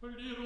Perdido.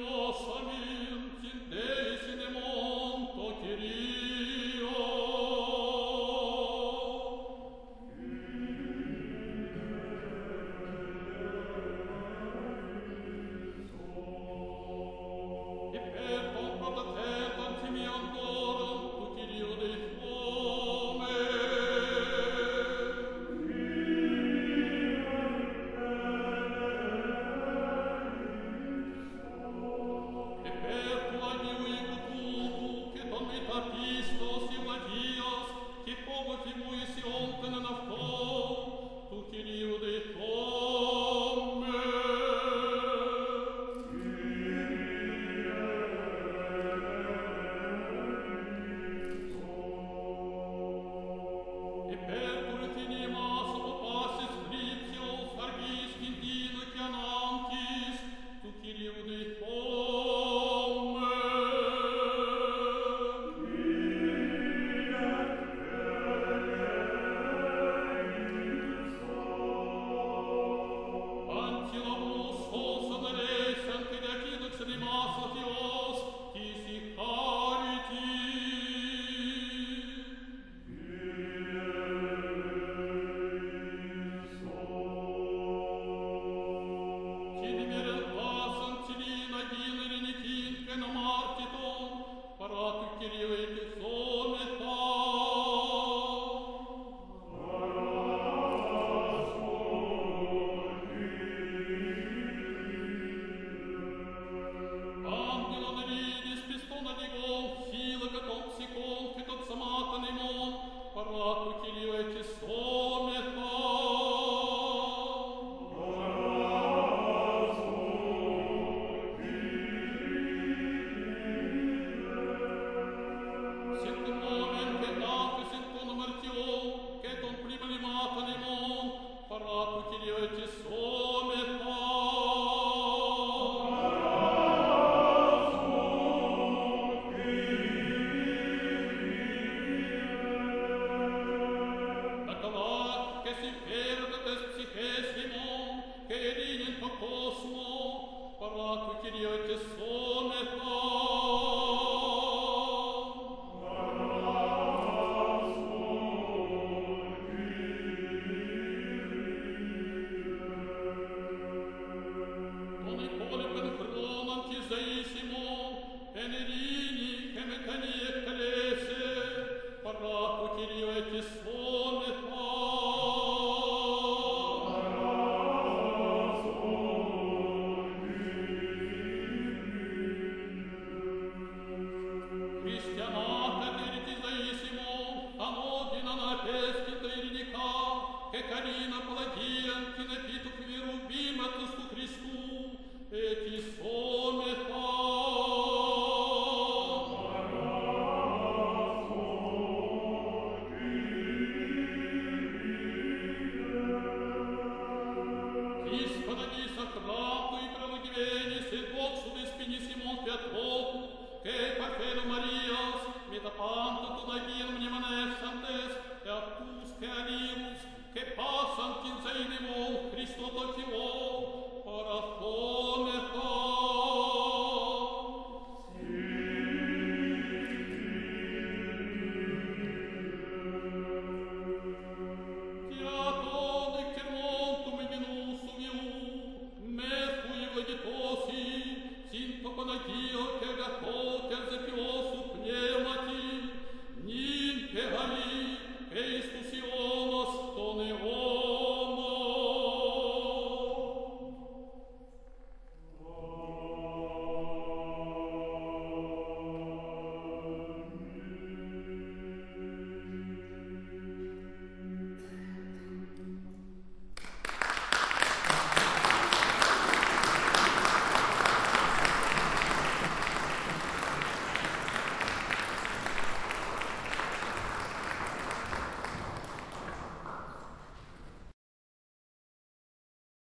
Dio